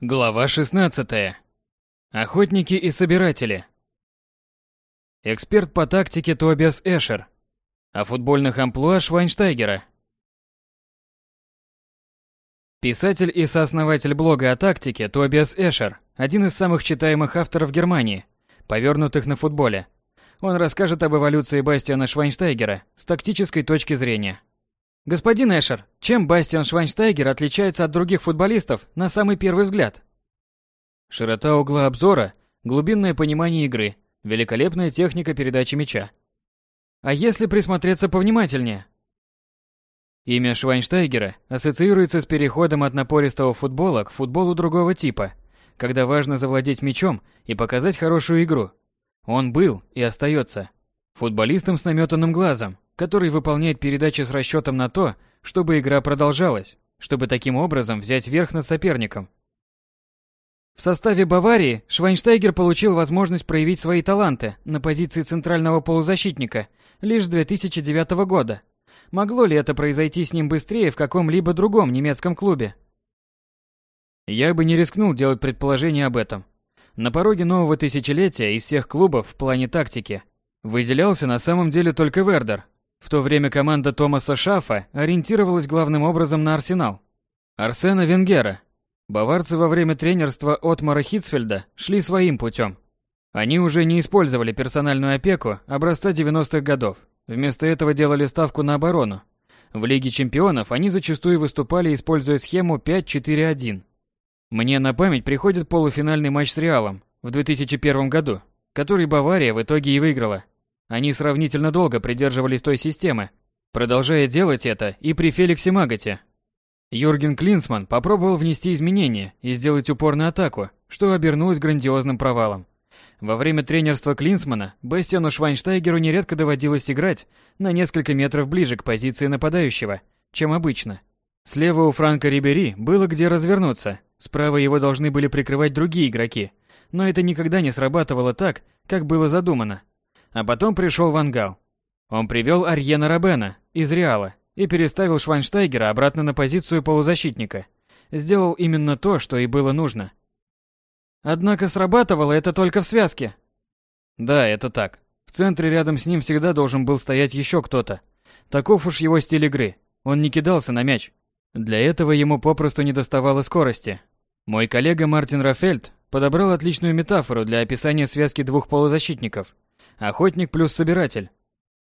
Глава 16. Охотники и собиратели. Эксперт по тактике Тобиас Эшер. О футбольных амплуа Швайнштайгера. Писатель и сооснователь блога о тактике Тобиас Эшер – один из самых читаемых авторов Германии, повернутых на футболе. Он расскажет об эволюции Бастиана Швайнштайгера с тактической точки зрения. Господин Эшер, чем Бастиан Швайнштайгер отличается от других футболистов на самый первый взгляд? Широта угла обзора, глубинное понимание игры, великолепная техника передачи мяча. А если присмотреться повнимательнее? Имя Швайнштайгера ассоциируется с переходом от напористого футбола к футболу другого типа, когда важно завладеть мячом и показать хорошую игру. Он был и остается футболистом с наметанным глазом, который выполняет передачи с расчетом на то, чтобы игра продолжалась, чтобы таким образом взять верх над соперником. В составе Баварии Швайнштайгер получил возможность проявить свои таланты на позиции центрального полузащитника лишь с 2009 года. Могло ли это произойти с ним быстрее в каком-либо другом немецком клубе? Я бы не рискнул делать предположение об этом. На пороге нового тысячелетия из всех клубов в плане тактики выделялся на самом деле только Вердер, в то время команда Томаса Шафа ориентировалась главным образом на Арсенал. Арсена Венгера. Баварцы во время тренерства Отмара Хитцфельда шли своим путем. Они уже не использовали персональную опеку образца 90-х годов. Вместо этого делали ставку на оборону. В Лиге чемпионов они зачастую выступали, используя схему 5-4-1. Мне на память приходит полуфинальный матч с Реалом в 2001 году, который Бавария в итоге и выиграла. Они сравнительно долго придерживались той системы, продолжая делать это и при Феликсе Маготе. Юрген Клинсман попробовал внести изменения и сделать упор на атаку, что обернулось грандиозным провалом. Во время тренерства Клинсмана Бастиану Швайнштайгеру нередко доводилось играть на несколько метров ближе к позиции нападающего, чем обычно. Слева у Франка Рибери было где развернуться, справа его должны были прикрывать другие игроки, но это никогда не срабатывало так, как было задумано. А потом пришел Вангал. Он привел Арьена Робена из Реала и переставил Швайнштайгера обратно на позицию полузащитника. Сделал именно то, что и было нужно. Однако срабатывало это только в связке. Да, это так. В центре рядом с ним всегда должен был стоять еще кто-то. Таков уж его стиль игры. Он не кидался на мяч. Для этого ему попросту не доставало скорости. Мой коллега Мартин Рафельд подобрал отличную метафору для описания связки двух полузащитников – Охотник плюс собиратель.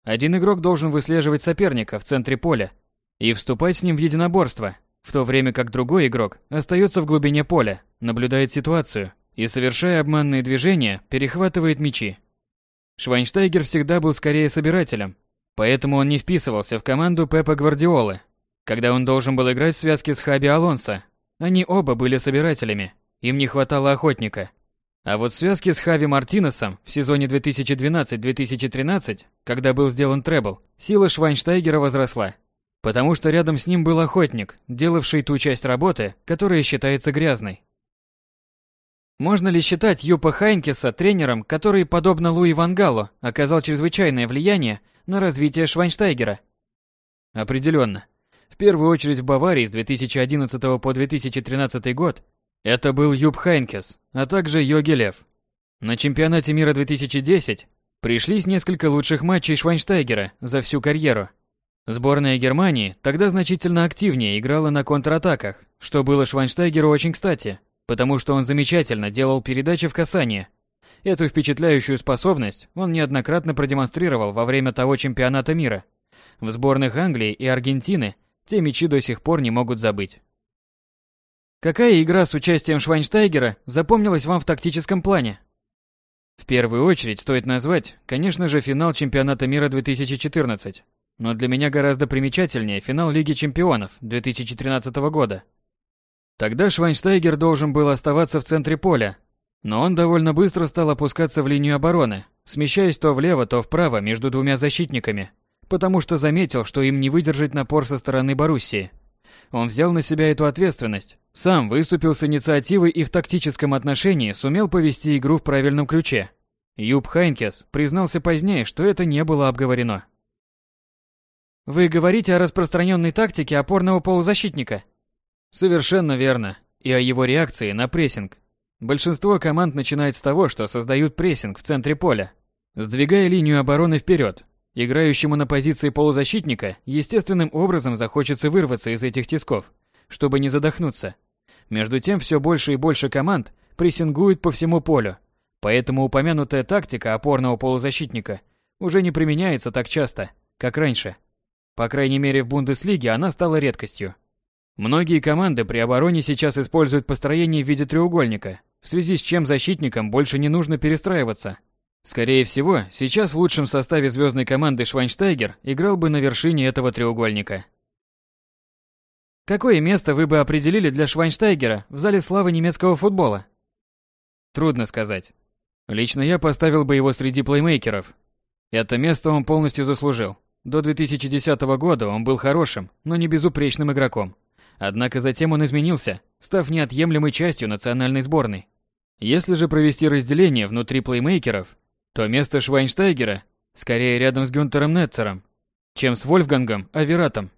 Один игрок должен выслеживать соперника в центре поля и вступать с ним в единоборство, в то время как другой игрок остается в глубине поля, наблюдает ситуацию и, совершая обманные движения, перехватывает мячи. Швайнштайгер всегда был скорее собирателем, поэтому он не вписывался в команду Пепа Гвардиолы. Когда он должен был играть в связке с Хаби Алонсо, они оба были собирателями, им не хватало охотника – а вот в связке с Хави Мартинесом в сезоне 2012-2013, когда был сделан требл, сила Швайнштайгера возросла. Потому что рядом с ним был охотник, делавший ту часть работы, которая считается грязной. Можно ли считать Юпа Хайнкеса тренером, который, подобно Луи Вангалу, оказал чрезвычайное влияние на развитие Швайнштайгера? Определенно. В первую очередь в Баварии с 2011 по 2013 год это был Юб Хайнкес, а также Йоги Лев. На чемпионате мира 2010 пришлись несколько лучших матчей Швайнштайгера за всю карьеру. Сборная Германии тогда значительно активнее играла на контратаках, что было Швайнштайгеру очень кстати, потому что он замечательно делал передачи в касание. Эту впечатляющую способность он неоднократно продемонстрировал во время того чемпионата мира. В сборных Англии и Аргентины те мячи до сих пор не могут забыть. Какая игра с участием Швайнштайгера запомнилась вам в тактическом плане? В первую очередь стоит назвать, конечно же, финал чемпионата мира 2014. Но для меня гораздо примечательнее финал Лиги чемпионов 2013 года. Тогда Швайнштайгер должен был оставаться в центре поля, но он довольно быстро стал опускаться в линию обороны, смещаясь то влево, то вправо между двумя защитниками, потому что заметил, что им не выдержать напор со стороны Боруссии – он взял на себя эту ответственность, сам выступил с инициативой и в тактическом отношении сумел повести игру в правильном ключе. Юб Хайнкес признался позднее, что это не было обговорено. Вы говорите о распространенной тактике опорного полузащитника? Совершенно верно. и о его реакции на прессинг. Большинство команд начинает с того, что создают прессинг в центре поля, сдвигая линию обороны вперед. Играющему на позиции полузащитника естественным образом захочется вырваться из этих тисков, чтобы не задохнуться. Между тем все больше и больше команд прессингуют по всему полю, поэтому упомянутая тактика опорного полузащитника уже не применяется так часто, как раньше. По крайней мере в Бундеслиге она стала редкостью. Многие команды при обороне сейчас используют построение в виде треугольника, в связи с чем защитникам больше не нужно перестраиваться. Скорее всего, сейчас в лучшем составе звездной команды Швайнштайгер играл бы на вершине этого треугольника. Какое место вы бы определили для Швайнштайгера в зале славы немецкого футбола? Трудно сказать. Лично я поставил бы его среди плеймейкеров. Это место он полностью заслужил. До 2010 года он был хорошим, но не безупречным игроком. Однако затем он изменился, став неотъемлемой частью национальной сборной. Если же провести разделение внутри плеймейкеров, то место Швайнштайгера скорее рядом с Гюнтером Нетцером, чем с Вольфгангом Авератом.